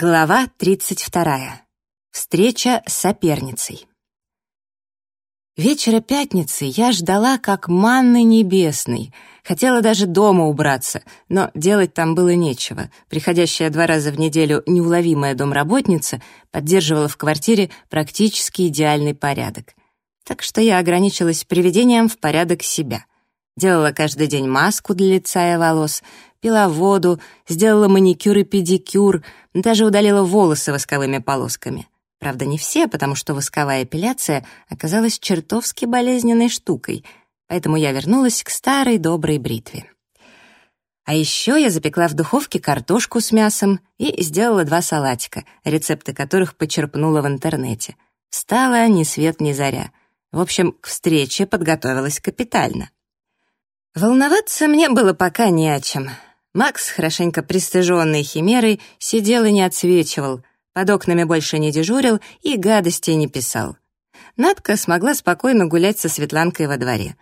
Глава 32. Встреча с соперницей. Вечера пятницы я ждала как манны небесной. Хотела даже дома убраться, но делать там было нечего. Приходящая два раза в неделю неуловимая домработница поддерживала в квартире практически идеальный порядок. Так что я ограничилась приведением в порядок себя. Делала каждый день маску для лица и волос, пила воду, сделала маникюр и педикюр, даже удалила волосы восковыми полосками. Правда, не все, потому что восковая эпиляция оказалась чертовски болезненной штукой, поэтому я вернулась к старой доброй бритве. А еще я запекла в духовке картошку с мясом и сделала два салатика, рецепты которых почерпнула в интернете. Стала ни свет ни заря. В общем, к встрече подготовилась капитально. Волноваться мне было пока не о чем. Макс, хорошенько пристыженный химерой, сидел и не отсвечивал, под окнами больше не дежурил и гадостей не писал. Надка смогла спокойно гулять со Светланкой во дворе.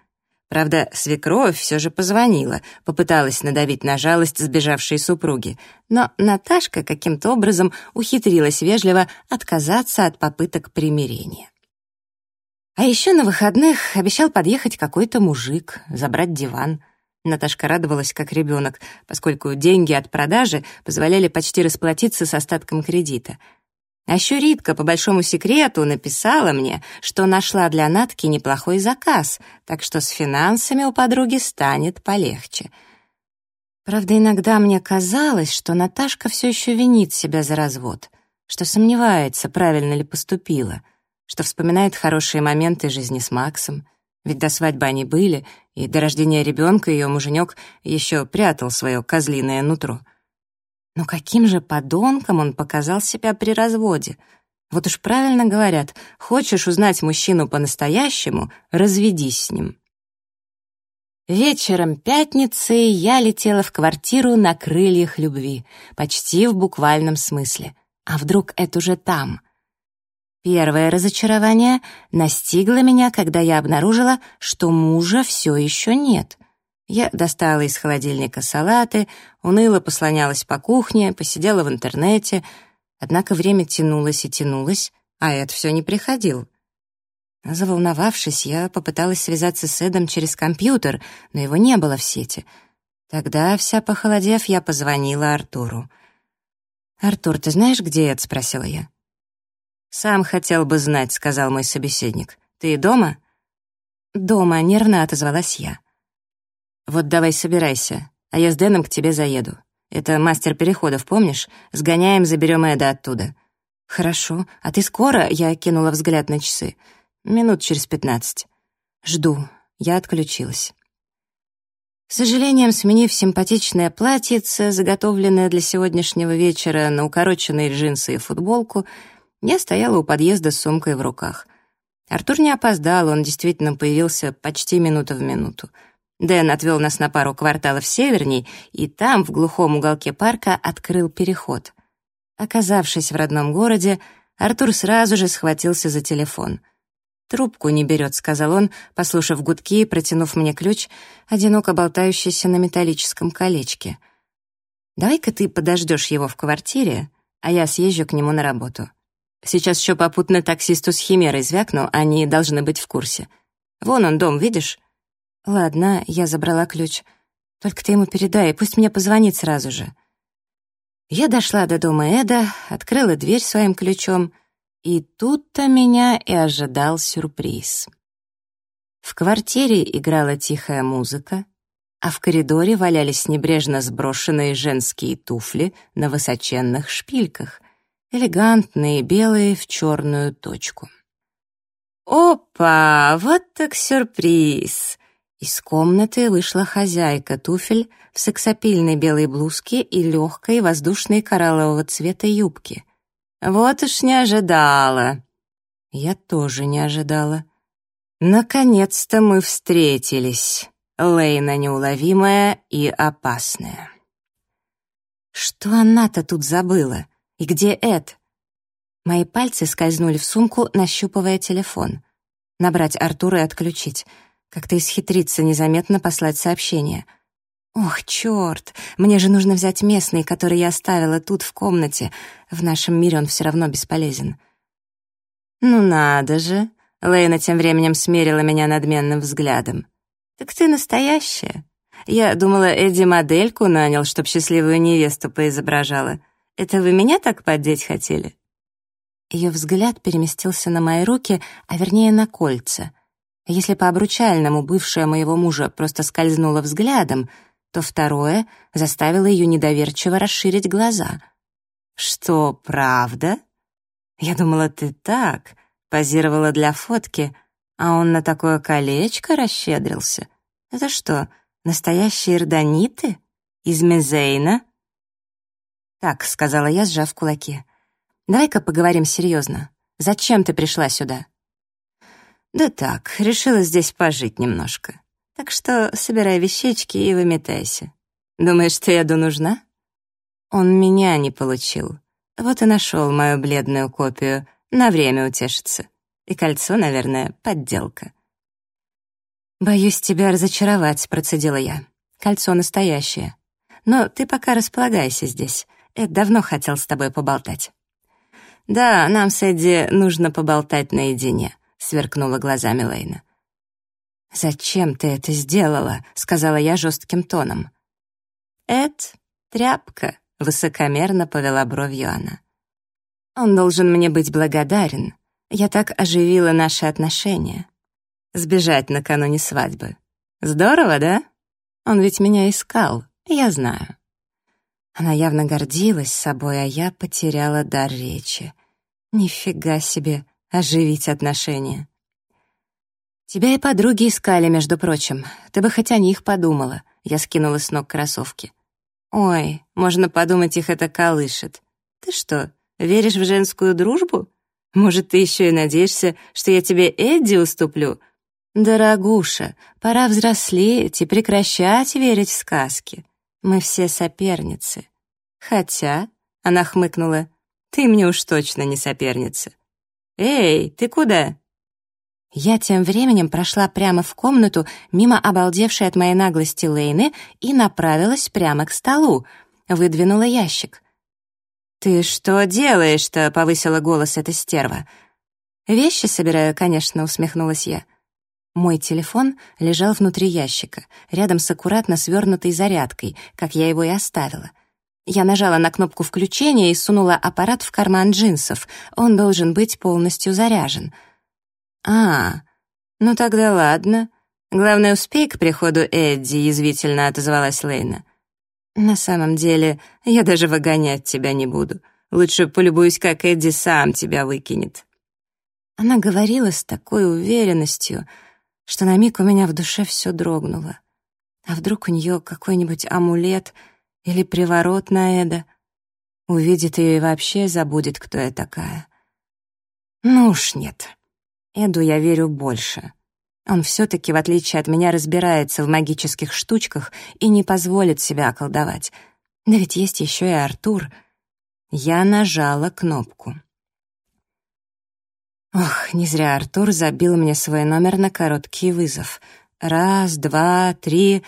Правда, свекровь все же позвонила, попыталась надавить на жалость сбежавшей супруги, но Наташка каким-то образом ухитрилась вежливо отказаться от попыток примирения. А еще на выходных обещал подъехать какой-то мужик, забрать диван — Наташка радовалась как ребенок, поскольку деньги от продажи позволяли почти расплатиться с остатком кредита. А еще Ритка, по большому секрету, написала мне, что нашла для Натки неплохой заказ, так что с финансами у подруги станет полегче. Правда, иногда мне казалось, что Наташка все еще винит себя за развод, что сомневается, правильно ли поступила, что вспоминает хорошие моменты жизни с Максом — ведь до свадьбы они были, и до рождения ребенка ее муженек еще прятал свое козлиное нутро. Но каким же подонком он показал себя при разводе? Вот уж правильно говорят, хочешь узнать мужчину по-настоящему, разведись с ним. Вечером пятницы я летела в квартиру на крыльях любви, почти в буквальном смысле. А вдруг это уже там? Первое разочарование настигло меня, когда я обнаружила, что мужа все еще нет. Я достала из холодильника салаты, уныло послонялась по кухне, посидела в интернете, однако время тянулось и тянулось, а это все не приходил. Заволновавшись, я попыталась связаться с Эдом через компьютер, но его не было в сети. Тогда, вся похолодев, я позвонила Артуру. «Артур, ты знаешь, где Эд?» — спросила я. «Сам хотел бы знать», — сказал мой собеседник. «Ты дома?» «Дома», — нервно отозвалась я. «Вот давай собирайся, а я с Дэном к тебе заеду. Это мастер переходов, помнишь? Сгоняем, заберем Эда оттуда». «Хорошо. А ты скоро?» — я кинула взгляд на часы. «Минут через пятнадцать». «Жду». Я отключилась. С сожалением, сменив симпатичное платьице, заготовленное для сегодняшнего вечера на укороченные джинсы и футболку, я стояла у подъезда с сумкой в руках. Артур не опоздал, он действительно появился почти минута в минуту. Дэн отвел нас на пару кварталов северней, и там, в глухом уголке парка, открыл переход. Оказавшись в родном городе, Артур сразу же схватился за телефон. «Трубку не берет», — сказал он, послушав гудки и протянув мне ключ, одиноко болтающийся на металлическом колечке. «Давай-ка ты подождешь его в квартире, а я съезжу к нему на работу». Сейчас еще попутно таксисту с химерой звякну, они должны быть в курсе. Вон он, дом, видишь? Ладно, я забрала ключ. Только ты ему передай, пусть мне позвонит сразу же. Я дошла до дома Эда, открыла дверь своим ключом, и тут-то меня и ожидал сюрприз. В квартире играла тихая музыка, а в коридоре валялись небрежно сброшенные женские туфли на высоченных шпильках элегантные, белые в черную точку. «Опа! Вот так сюрприз!» Из комнаты вышла хозяйка туфель в сексапильной белой блузке и легкой воздушной кораллового цвета юбке. «Вот уж не ожидала!» Я тоже не ожидала. Наконец-то мы встретились, Лейна неуловимая и опасная. Что она-то тут забыла? И где Эд? Мои пальцы скользнули в сумку, нащупывая телефон. Набрать Артура и отключить. Как-то исхитриться незаметно послать сообщение. Ох, черт! Мне же нужно взять местный, который я оставила тут, в комнате. В нашем мире он все равно бесполезен. Ну надо же! Лейна тем временем смерила меня надменным взглядом. «Так ты настоящая?» Я думала, Эдди модельку нанял, чтоб счастливую невесту поизображала. Это вы меня так поддеть хотели?» Ее взгляд переместился на мои руки, а вернее на кольца. Если по обручальному бывшая моего мужа просто скользнула взглядом, то второе заставило ее недоверчиво расширить глаза. «Что, правда?» «Я думала, ты так», позировала для фотки, а он на такое колечко расщедрился. Это что, настоящие ирдониты? Из Мезейна?» «Так», — сказала я, сжав кулаки, — Давай-ка поговорим серьезно. Зачем ты пришла сюда?» «Да так, решила здесь пожить немножко. Так что собирай вещички и выметайся. Думаешь, что я еду нужна?» Он меня не получил. Вот и нашел мою бледную копию. На время утешиться. И кольцо, наверное, подделка. «Боюсь тебя разочаровать», — процедила я. «Кольцо настоящее. Но ты пока располагайся здесь. Эд давно хотел с тобой поболтать». «Да, нам с Эдди нужно поболтать наедине», — сверкнула глазами Лейна. «Зачем ты это сделала?» — сказала я жестким тоном. «Эд, тряпка», — высокомерно повела бровью она. «Он должен мне быть благодарен. Я так оживила наши отношения. Сбежать накануне свадьбы. Здорово, да? Он ведь меня искал, я знаю». Она явно гордилась собой, а я потеряла дар речи. Нифига себе, оживить отношения. Тебя и подруги искали, между прочим. Ты бы хоть о них подумала. Я скинула с ног кроссовки. Ой, можно подумать, их это колышет. Ты что, веришь в женскую дружбу? Может, ты еще и надеешься, что я тебе Эдди уступлю? Дорогуша, пора взрослеть и прекращать верить в сказки. Мы все соперницы. Хотя, — она хмыкнула, — ты мне уж точно не соперница. Эй, ты куда? Я тем временем прошла прямо в комнату, мимо обалдевшей от моей наглости Лейны, и направилась прямо к столу. Выдвинула ящик. «Ты что делаешь-то?» — повысила голос эта стерва. «Вещи собираю, конечно», — усмехнулась я. Мой телефон лежал внутри ящика, рядом с аккуратно свернутой зарядкой, как я его и оставила. Я нажала на кнопку включения и сунула аппарат в карман джинсов. Он должен быть полностью заряжен. «А, ну тогда ладно. Главное, успей к приходу Эдди», — язвительно отозвалась Лейна. «На самом деле, я даже выгонять тебя не буду. Лучше полюбуюсь, как Эдди сам тебя выкинет». Она говорила с такой уверенностью — что на миг у меня в душе все дрогнуло. А вдруг у нее какой-нибудь амулет или приворот на Эда? Увидит ее и вообще забудет, кто я такая. Ну уж нет. Эду я верю больше. Он все-таки, в отличие от меня, разбирается в магических штучках и не позволит себя околдовать. Да ведь есть еще и Артур. Я нажала кнопку. Ох, не зря Артур забил мне свой номер на короткий вызов. Раз, два, три...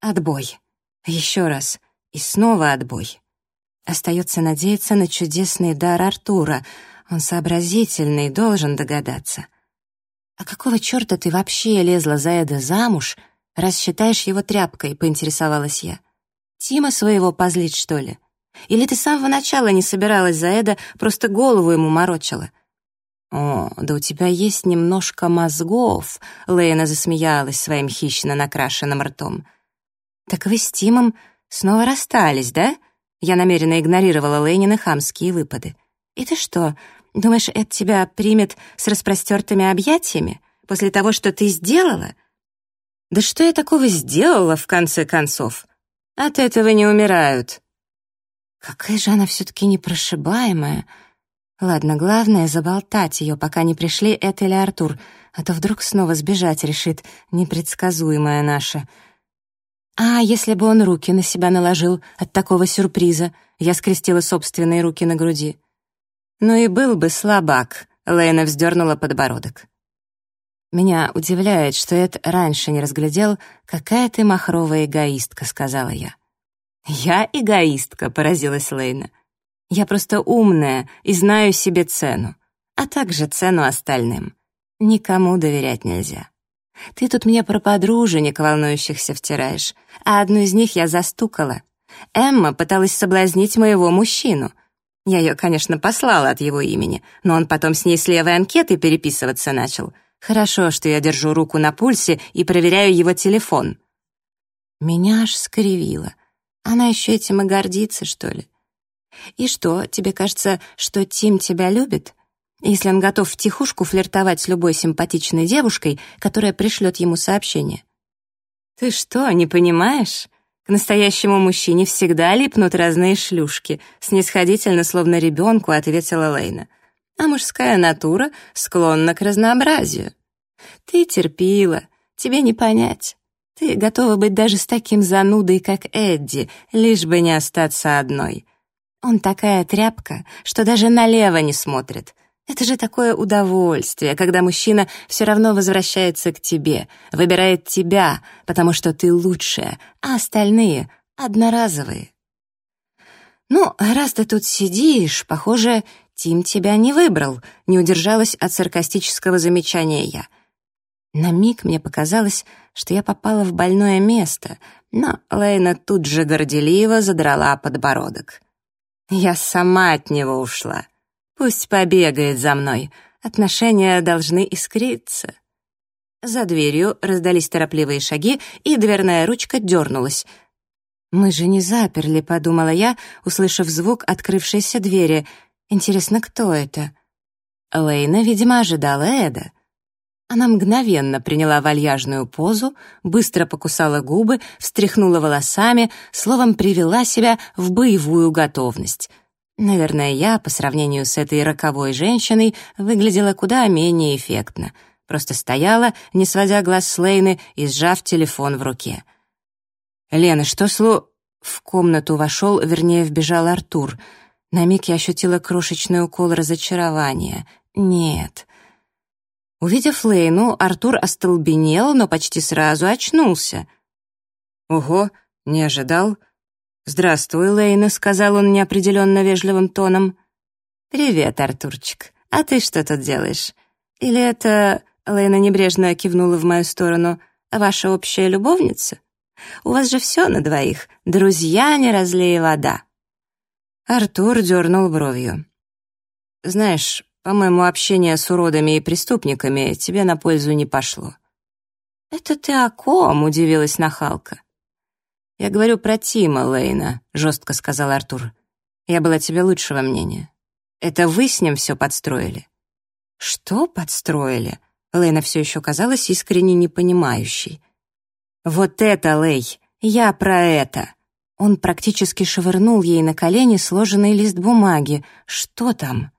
Отбой. Еще раз. И снова отбой. Остается надеяться на чудесный дар Артура. Он сообразительный, должен догадаться. «А какого черта ты вообще лезла за Эда замуж, раз считаешь его тряпкой?» — поинтересовалась я. «Тима своего позлить, что ли? Или ты с самого начала не собиралась за Эда, просто голову ему морочила?» «О, да у тебя есть немножко мозгов», — Лейна засмеялась своим хищно накрашенным ртом. «Так вы с Тимом снова расстались, да?» Я намеренно игнорировала Лейнины хамские выпады. «И ты что, думаешь, это тебя примет с распростертыми объятиями после того, что ты сделала?» «Да что я такого сделала, в конце концов? От этого не умирают». «Какая же она все-таки непрошибаемая!» Ладно, главное — заболтать ее, пока не пришли Эд или Артур, а то вдруг снова сбежать решит, непредсказуемая наша. А если бы он руки на себя наложил от такого сюрприза? Я скрестила собственные руки на груди. Ну и был бы слабак, Лейна вздернула подбородок. Меня удивляет, что Эд раньше не разглядел, какая ты махровая эгоистка, сказала я. Я эгоистка, поразилась Лейна. Я просто умная и знаю себе цену, а также цену остальным. Никому доверять нельзя. Ты тут мне про подруженек волнующихся втираешь, а одну из них я застукала. Эмма пыталась соблазнить моего мужчину. Я ее, конечно, послала от его имени, но он потом с ней с левой анкетой переписываться начал. Хорошо, что я держу руку на пульсе и проверяю его телефон. Меня аж скривило. Она еще этим и гордится, что ли? И что, тебе кажется, что Тим тебя любит? Если он готов втихушку флиртовать с любой симпатичной девушкой, которая пришлет ему сообщение? Ты что, не понимаешь? К настоящему мужчине всегда липнут разные шлюшки, снисходительно, словно ребенку, ответила Лейна. А мужская натура склонна к разнообразию. Ты терпила, тебе не понять. Ты готова быть даже с таким занудой, как Эдди, лишь бы не остаться одной. Он такая тряпка, что даже налево не смотрит. Это же такое удовольствие, когда мужчина все равно возвращается к тебе, выбирает тебя, потому что ты лучшая, а остальные — одноразовые. «Ну, раз ты тут сидишь, похоже, Тим тебя не выбрал», — не удержалась от саркастического замечания я. На миг мне показалось, что я попала в больное место, но Лейна тут же горделиво задрала подбородок. Я сама от него ушла. Пусть побегает за мной. Отношения должны искриться. За дверью раздались торопливые шаги, и дверная ручка дернулась. «Мы же не заперли», — подумала я, услышав звук открывшейся двери. «Интересно, кто это?» Лейна, видимо, ожидала Эда. Она мгновенно приняла вальяжную позу, быстро покусала губы, встряхнула волосами, словом, привела себя в боевую готовность. Наверное, я, по сравнению с этой роковой женщиной, выглядела куда менее эффектно. Просто стояла, не сводя глаз с Лейны и сжав телефон в руке. «Лена, что слу...» В комнату вошел, вернее, вбежал Артур. На миг я ощутила крошечный укол разочарования. «Нет». Увидев Лейну, Артур остолбенел, но почти сразу очнулся. «Ого, не ожидал?» «Здравствуй, Лейна», — сказал он неопределенно вежливым тоном. «Привет, Артурчик. А ты что тут делаешь? Или это...» — Лейна небрежно кивнула в мою сторону. «Ваша общая любовница? У вас же все на двоих. Друзья, не разлей вода». Артур дернул бровью. «Знаешь, по-моему, общение с уродами и преступниками тебе на пользу не пошло». «Это ты о ком?» — удивилась нахалка. «Я говорю про Тима Лейна», — жестко сказал Артур. «Я была тебе лучшего мнения. Это вы с ним все подстроили?» «Что подстроили?» Лейна все еще казалась искренне непонимающей. «Вот это, Лей! Я про это!» Он практически швырнул ей на колени сложенный лист бумаги. «Что там?»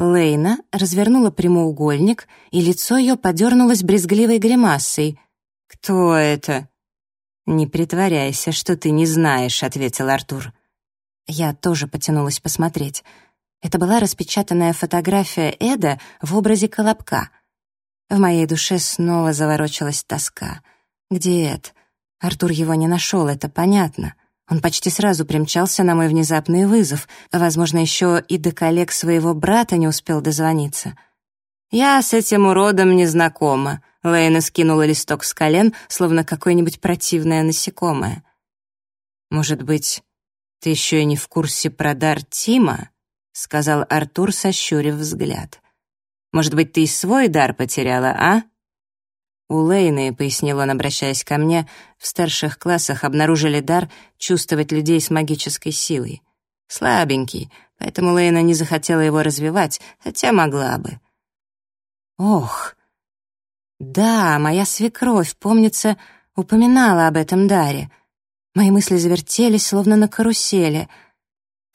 Лейна развернула прямоугольник, и лицо ее подернулось брезгливой гримасой. «Кто это?» «Не притворяйся, что ты не знаешь», — ответил Артур. Я тоже потянулась посмотреть. Это была распечатанная фотография Эда в образе Колобка. В моей душе снова заворочилась тоска. «Где Эд?» Артур его не нашел, это понятно. Он почти сразу примчался на мой внезапный вызов. Возможно, еще и до коллег своего брата не успел дозвониться. «Я с этим уродом не знакома», — Лейна скинула листок с колен, словно какое-нибудь противное насекомое. «Может быть, ты еще и не в курсе про дар Тима?» — сказал Артур, сощурив взгляд. «Может быть, ты и свой дар потеряла, а?» У Лейны, пояснил он, обращаясь ко мне, в старших классах обнаружили дар чувствовать людей с магической силой. Слабенький, поэтому Лейна не захотела его развивать, хотя могла бы. Ох, да, моя свекровь, помнится, упоминала об этом даре. Мои мысли завертелись, словно на карусели.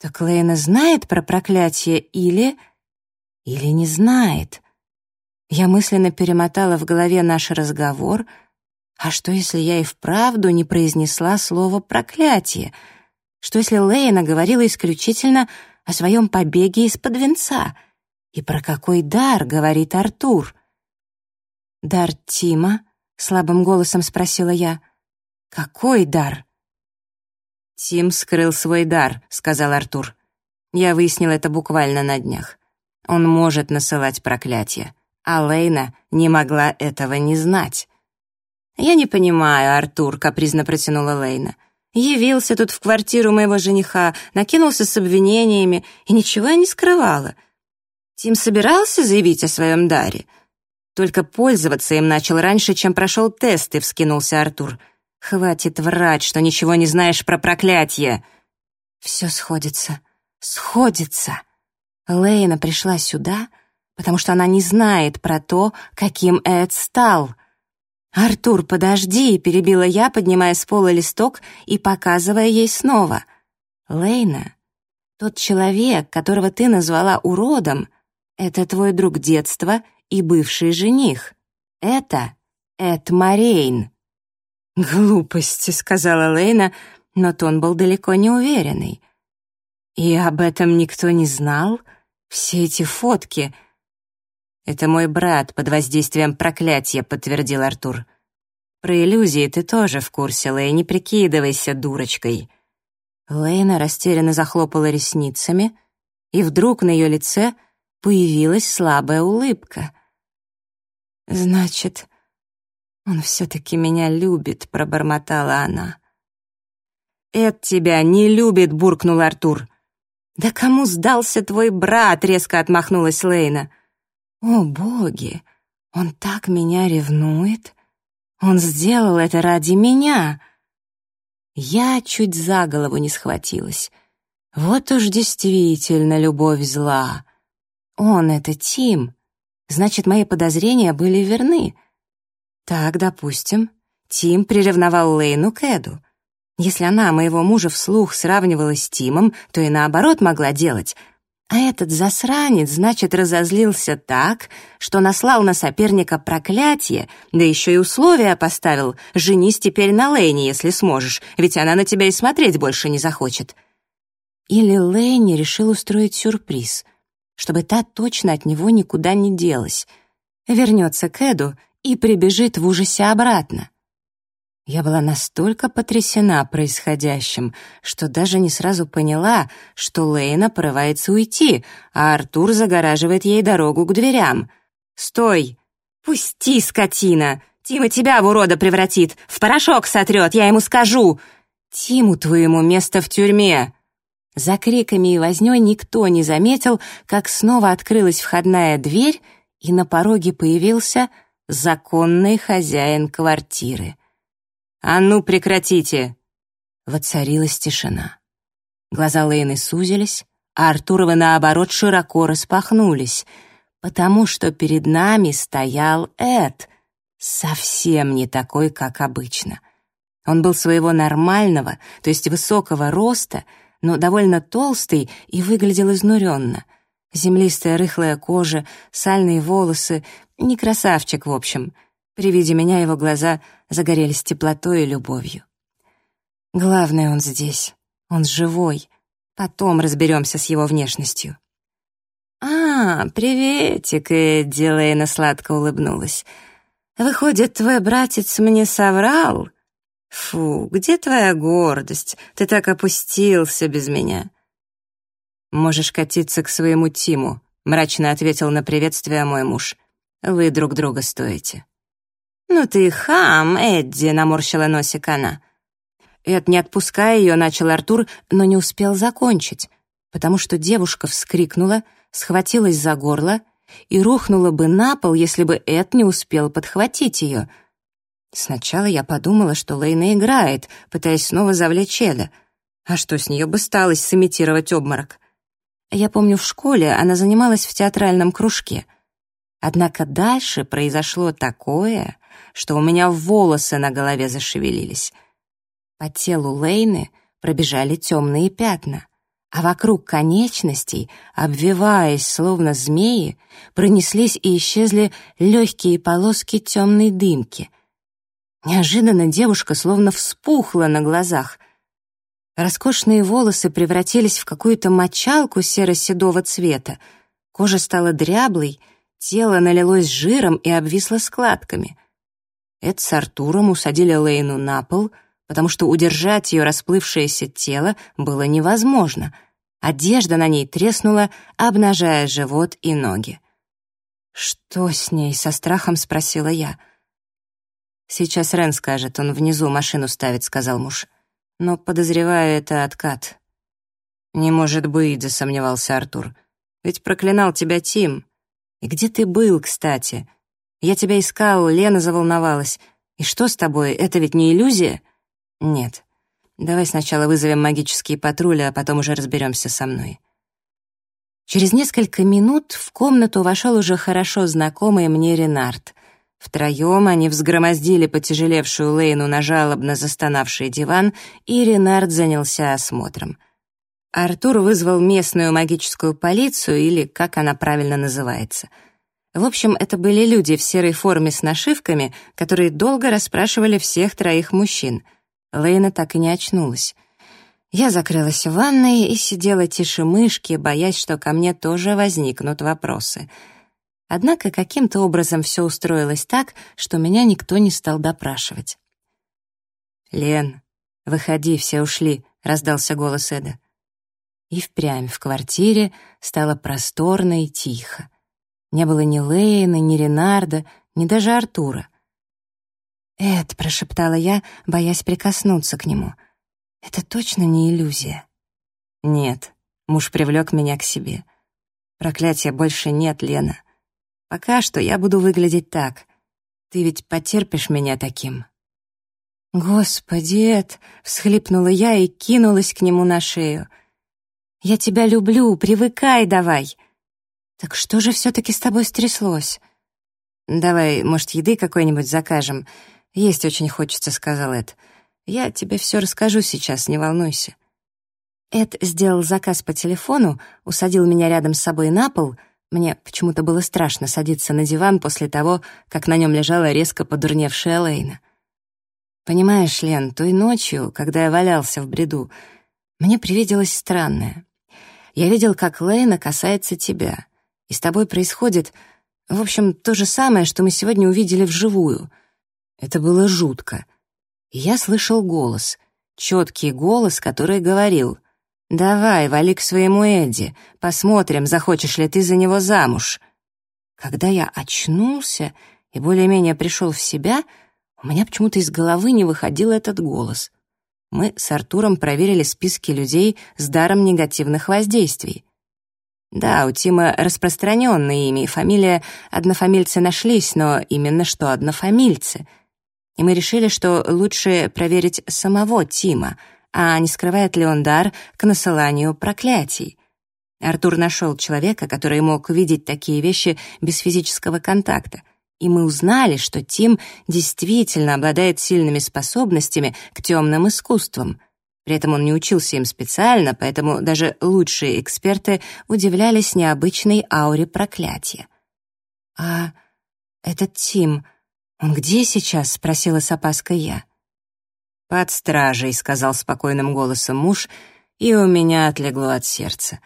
Так Лейна знает про проклятие или... или не знает? Я мысленно перемотала в голове наш разговор. А что, если я и вправду не произнесла слово «проклятие»? Что, если Лейна говорила исключительно о своем побеге из-под венца? И про какой дар говорит Артур? «Дар Тима?» — слабым голосом спросила я. «Какой дар?» «Тим скрыл свой дар», — сказал Артур. «Я выяснил это буквально на днях. Он может насылать проклятие, а Лейна не могла этого не знать». «Я не понимаю, Артур», — капризно протянула Лейна. «Явился тут в квартиру моего жениха, накинулся с обвинениями, и ничего я не скрывала. Тим собирался заявить о своем даре?» «Только пользоваться им начал раньше, чем прошел тест», — и вскинулся Артур. «Хватит врать, что ничего не знаешь про проклятие!» «Все сходится, сходится!» Лейна пришла сюда, потому что она не знает про то, каким Эд стал — «Артур, подожди!» — перебила я, поднимая с пола листок и показывая ей снова. «Лейна, тот человек, которого ты назвала уродом, это твой друг детства и бывший жених. Это Эд Морейн». «Глупости», — сказала Лейна, но тон был далеко не уверенный. «И об этом никто не знал? Все эти фотки...» «Это мой брат под воздействием проклятия», — подтвердил Артур. «Про иллюзии ты тоже в курсе, Лэй, не прикидывайся дурочкой». Лейна растерянно захлопала ресницами, и вдруг на ее лице появилась слабая улыбка. «Значит, он все-таки меня любит», — пробормотала она. «Эд тебя не любит», — буркнул Артур. «Да кому сдался твой брат?» — резко отмахнулась Лейна. О, боги! Он так меня ревнует! Он сделал это ради меня! Я чуть за голову не схватилась. Вот уж действительно любовь зла. Он — это Тим. Значит, мои подозрения были верны. Так, допустим, Тим приревновал Лейну к Эду. Если она моего мужа вслух сравнивала с Тимом, то и наоборот могла делать — а этот засранец, значит, разозлился так, что наслал на соперника проклятие, да еще и условия поставил «женись теперь на Лэйне, если сможешь, ведь она на тебя и смотреть больше не захочет». Или Лэйни решил устроить сюрприз, чтобы та точно от него никуда не делась, вернется к Эду и прибежит в ужасе обратно. Я была настолько потрясена происходящим, что даже не сразу поняла, что Лейна порывается уйти, а Артур загораживает ей дорогу к дверям. «Стой! Пусти, скотина! Тима тебя в урода превратит, в порошок сотрет, я ему скажу! Тиму твоему место в тюрьме!» За криками и вознёй никто не заметил, как снова открылась входная дверь, и на пороге появился законный хозяин квартиры — «А ну, прекратите!» Воцарилась тишина. Глаза Лейны сузились, а Артуровы, наоборот, широко распахнулись, потому что перед нами стоял Эд, совсем не такой, как обычно. Он был своего нормального, то есть высокого роста, но довольно толстый и выглядел изнуренно. Землистая рыхлая кожа, сальные волосы, не красавчик, в общем — при виде меня его глаза загорелись теплотой и любовью. Главное, он здесь. Он живой. Потом разберемся с его внешностью. «А, приветик, Эдди!» — Лейна сладко улыбнулась. «Выходит, твой братец мне соврал? Фу, где твоя гордость? Ты так опустился без меня». «Можешь катиться к своему Тиму», — мрачно ответил на приветствие мой муж. «Вы друг друга стоите». «Ну ты хам, Эдди!» — наморщила носик она. Эд, не отпуская ее, начал Артур, но не успел закончить, потому что девушка вскрикнула, схватилась за горло и рухнула бы на пол, если бы Эд не успел подхватить ее. Сначала я подумала, что Лейна играет, пытаясь снова завлечь Эда. А что с нее бы сталось сымитировать обморок? Я помню, в школе она занималась в театральном кружке. Однако дальше произошло такое, что у меня волосы на голове зашевелились. По телу Лейны пробежали темные пятна, а вокруг конечностей, обвиваясь словно змеи, пронеслись и исчезли легкие полоски темной дымки. Неожиданно девушка словно вспухла на глазах. Роскошные волосы превратились в какую-то мочалку серо-седого цвета, кожа стала дряблой, тело налилось жиром и обвисло складками. Эд с Артуром усадили Лейну на пол, потому что удержать ее расплывшееся тело было невозможно. Одежда на ней треснула, обнажая живот и ноги. «Что с ней?» — со страхом спросила я. «Сейчас Рен скажет, он внизу машину ставит», — сказал муж. «Но, подозреваю, это откат». «Не может быть», — засомневался Артур. «Ведь проклинал тебя Тим. И где ты был, кстати? Я тебя искал, Лена заволновалась. И что с тобой, это ведь не иллюзия?» «Нет. Давай сначала вызовем магические патрули, а потом уже разберемся со мной». Через несколько минут в комнату вошел уже хорошо знакомый мне Ренард. Втроем они взгромоздили потяжелевшую Лейну на жалобно застонавший диван, и Ренард занялся осмотром. Артур вызвал местную магическую полицию, или как она правильно называется. В общем, это были люди в серой форме с нашивками, которые долго расспрашивали всех троих мужчин. Лейна так и не очнулась. Я закрылась в ванной и сидела тише мышки, боясь, что ко мне тоже возникнут вопросы. Однако каким-то образом все устроилось так, что меня никто не стал допрашивать. «Лен, выходи, все ушли», — раздался голос Эда. И впрямь в квартире стало просторно и тихо. Не было ни Лейна, ни Ренарда, ни даже Артура. «Эд», — прошептала я, боясь прикоснуться к нему — это точно не иллюзия? Нет, муж привлек меня к себе. Проклятия больше нет, Лена. Пока что я буду выглядеть так. Ты ведь потерпишь меня таким. «Господи, Эд!» — всхлипнула я и кинулась к нему на шею. «Я тебя люблю, привыкай давай!» «Так что же все-таки с тобой стряслось?» «Давай, может, еды какой-нибудь закажем? Есть очень хочется», — сказал Эд. Я тебе все расскажу сейчас, не волнуйся». Эд сделал заказ по телефону, усадил меня рядом с собой на пол. Мне почему-то было страшно садиться на диван после того, как на нем лежала резко подурневшая Лейна. «Понимаешь, Лен, той ночью, когда я валялся в бреду, мне привиделось странное. Я видел, как Лейна касается тебя, и с тобой происходит, в общем, то же самое, что мы сегодня увидели вживую. Это было жутко» я слышал голос, четкий голос, который говорил «Давай, вали к своему Эдди, посмотрим, захочешь ли ты за него замуж». Когда я очнулся и более-менее пришел в себя, у меня почему-то из головы не выходил этот голос. Мы с Артуром проверили списки людей с даром негативных воздействий. Да, у Тима распространенное имя и фамилия, однофамильцы нашлись, но именно что однофамильцы — и мы решили, что лучше проверить самого Тима, а не скрывает ли он дар к насыланию проклятий. Артур нашел человека, который мог видеть такие вещи без физического контакта, и мы узнали, что Тим действительно обладает сильными способностями к темным искусствам. При этом он не учился им специально, поэтому даже лучшие эксперты удивлялись необычной ауре проклятия. «А этот Тим...» «Он где сейчас?» — спросила с опаской я. «Под стражей», — сказал спокойным голосом муж, и у меня отлегло от сердца.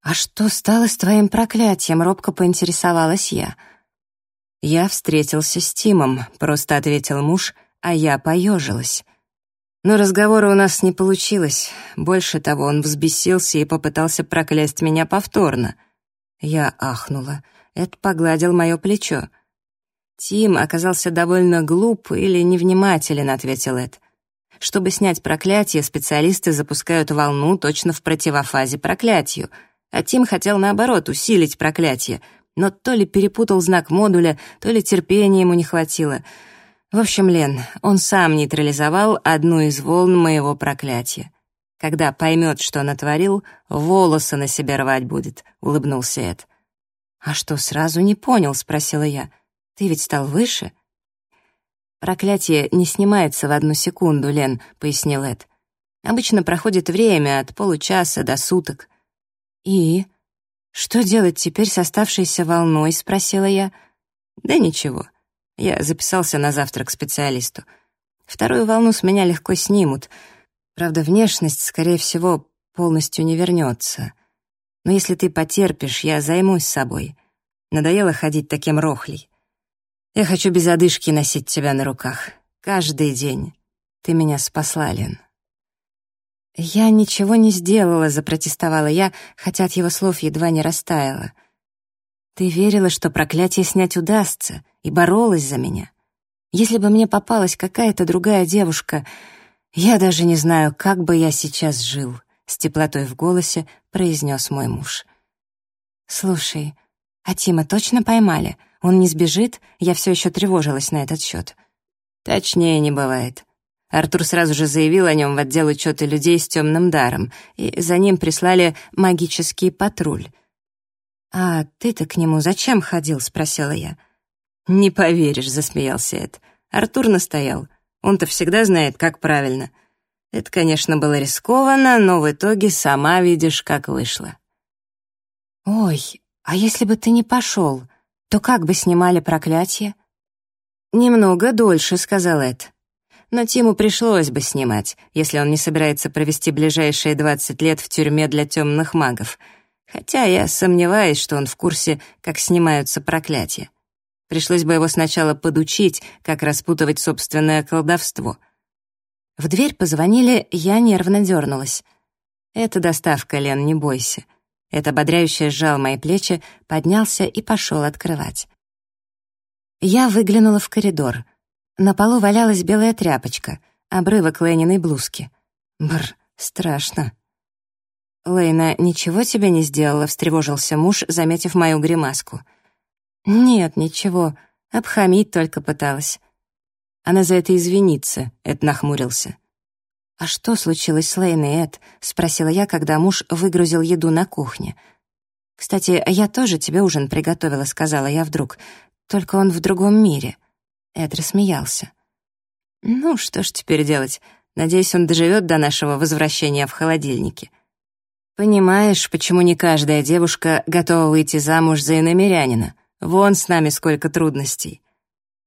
«А что стало с твоим проклятием?» — робко поинтересовалась я. «Я встретился с Тимом», — просто ответил муж, а я поежилась. Но разговора у нас не получилось. Больше того, он взбесился и попытался проклясть меня повторно. Я ахнула. Эд погладил мое плечо. Тим оказался довольно глуп или невнимателен, ответил Эд. Чтобы снять проклятие, специалисты запускают волну точно в противофазе проклятию. А Тим хотел, наоборот, усилить проклятие, но то ли перепутал знак модуля, то ли терпения ему не хватило. В общем, Лен, он сам нейтрализовал одну из волн моего проклятия. Когда поймет, что натворил, волосы на себе рвать будет», — улыбнулся Эд. «А что, сразу не понял?» — спросила я. Ты ведь стал выше?» «Проклятие не снимается в одну секунду, Лен», — пояснил Эд. «Обычно проходит время от получаса до суток». «И? Что делать теперь с оставшейся волной?» — спросила я. «Да ничего. Я записался на завтра к специалисту. Вторую волну с меня легко снимут. Правда, внешность, скорее всего, полностью не вернется. Но если ты потерпишь, я займусь собой. Надоело ходить таким рохлей. Я хочу без одышки носить тебя на руках. Каждый день. Ты меня спасла, Лен. «Я ничего не сделала», — запротестовала я, хотя от его слов едва не растаяла. «Ты верила, что проклятие снять удастся, и боролась за меня. Если бы мне попалась какая-то другая девушка, я даже не знаю, как бы я сейчас жил», — с теплотой в голосе произнес мой муж. «Слушай, а Тима точно поймали? Он не сбежит? Я все еще тревожилась на этот счет». «Точнее не бывает. Артур сразу же заявил о нем в отдел учета людей с темным даром, и за ним прислали магический патруль. «А ты-то к нему зачем ходил?» — спросила я. «Не поверишь», — засмеялся Эд. Артур настоял. Он-то всегда знает, как правильно. Это, конечно, было рискованно, но в итоге сама видишь, как вышло. «Ой, а если бы ты не пошел, то как бы снимали проклятие?» «Немного дольше», — сказал Эд но Тиму пришлось бы снимать, если он не собирается провести ближайшие 20 лет в тюрьме для темных магов. Хотя я сомневаюсь, что он в курсе, как снимаются проклятия. Пришлось бы его сначала подучить, как распутывать собственное колдовство. В дверь позвонили, я нервно дернулась. «Это доставка, Лен, не бойся». Это ободряюще сжал мои плечи, поднялся и пошел открывать. Я выглянула в коридор. На полу валялась белая тряпочка, обрывок Лейниной блузки. Бр, страшно. «Лейна ничего тебе не сделала?» — встревожился муж, заметив мою гримаску. «Нет, ничего. Обхамить только пыталась». «Она за это извинится», — Эд нахмурился. «А что случилось с Лейной, Эд?» — спросила я, когда муж выгрузил еду на кухне. «Кстати, я тоже тебе ужин приготовила», — сказала я вдруг. «Только он в другом мире». Эд рассмеялся. «Ну, что ж теперь делать? Надеюсь, он доживет до нашего возвращения в холодильнике. Понимаешь, почему не каждая девушка готова выйти замуж за иномерянина? Вон с нами сколько трудностей».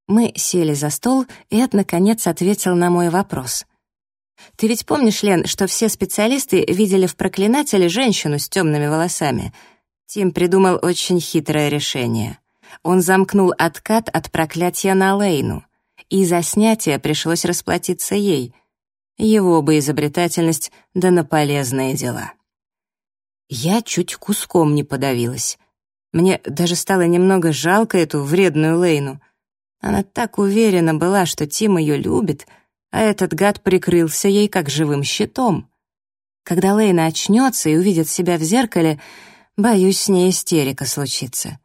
Мы сели за стол, и Эд, наконец, ответил на мой вопрос. «Ты ведь помнишь, Лен, что все специалисты видели в проклинателе женщину с темными волосами?» Тим придумал очень хитрое решение он замкнул откат от проклятия на Лейну, и за снятие пришлось расплатиться ей. Его бы изобретательность да на полезные дела. Я чуть куском не подавилась. Мне даже стало немного жалко эту вредную Лейну. Она так уверена была, что Тим ее любит, а этот гад прикрылся ей как живым щитом. Когда Лейна очнется и увидит себя в зеркале, боюсь, с ней истерика случится.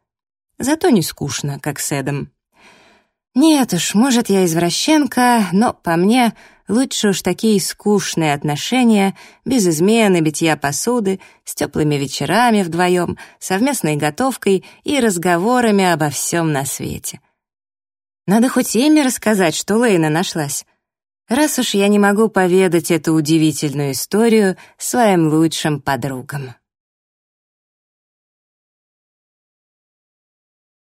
Зато не скучно, как с Эдом. Нет уж, может, я извращенка, но по мне лучше уж такие скучные отношения, без измены, битья посуды, с теплыми вечерами вдвоем, совместной готовкой и разговорами обо всем на свете. Надо хоть Эми рассказать, что Лейна нашлась. Раз уж я не могу поведать эту удивительную историю своим лучшим подругам.